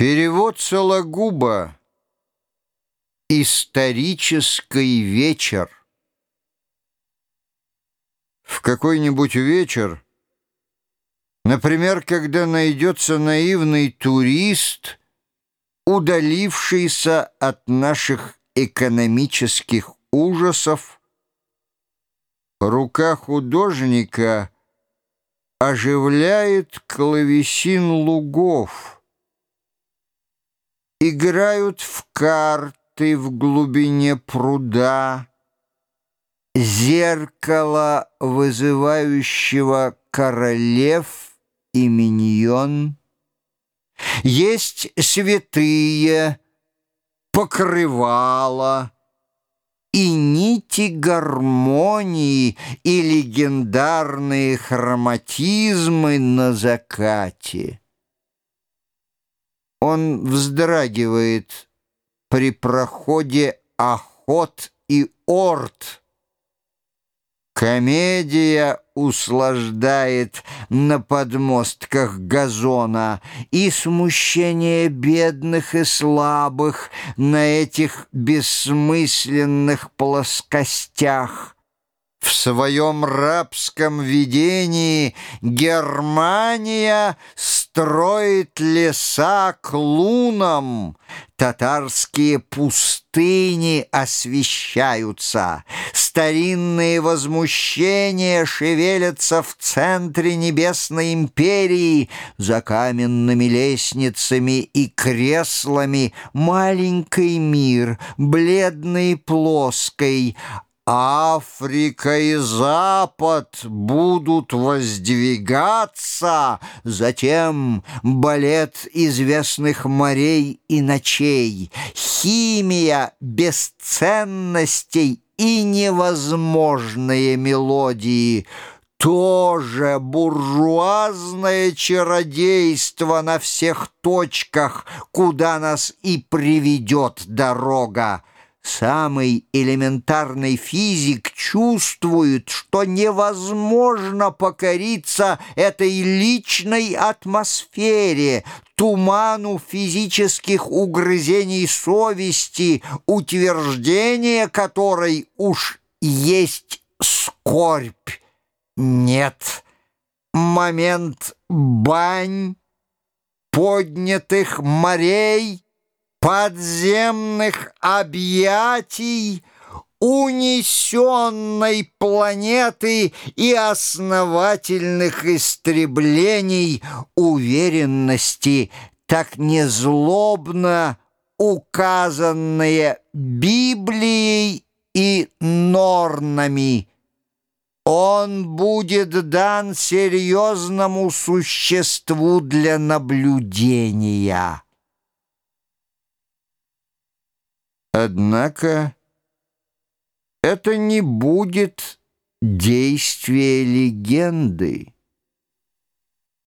Перевод Сологуба «Исторический вечер». В какой-нибудь вечер, например, когда найдется наивный турист, удалившийся от наших экономических ужасов, рука художника оживляет клавесин лугов — Играют в карты в глубине пруда, Зеркало, вызывающего королев и миньон. Есть святые, покрывала и нити гармонии и легендарные хроматизмы на закате. Он вздрагивает при проходе охот и орд. Комедия услаждает на подмостках газона и смущение бедных и слабых на этих бессмысленных плоскостях. В своем рабском видении Германия строит леса к лунам, татарские пустыни освещаются, старинные возмущения шевелятся в центре небесной империи, за каменными лестницами и креслами. Маленький мир, бледный и плоский, Африка и Запад будут воздвигаться, затем балет известных морей и ночей, химия бесценностей и невозможные мелодии — тоже буржуазное чародейство на всех точках, куда нас и приведет дорога. Самый элементарный физик чувствует, что невозможно покориться этой личной атмосфере, туману физических угрызений совести, утверждение которой уж есть скорбь. Нет, момент бань, поднятых морей — подземных объятий, унесенной планеты и основательных истреблений уверенности, так незлобно указанные Библией и нормами. Он будет дан серьезному существу для наблюдения. Однако это не будет действие легенды.